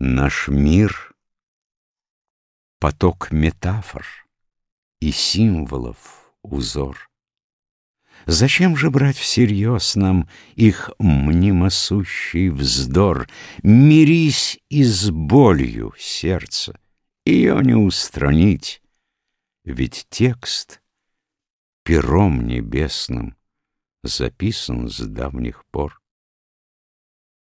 Наш мир — поток метафор И символов узор. Зачем же брать всерьез нам Их мнимосущий вздор? Мирись и с болью сердца, Ее не устранить, Ведь текст пером небесным Записан с давних пор.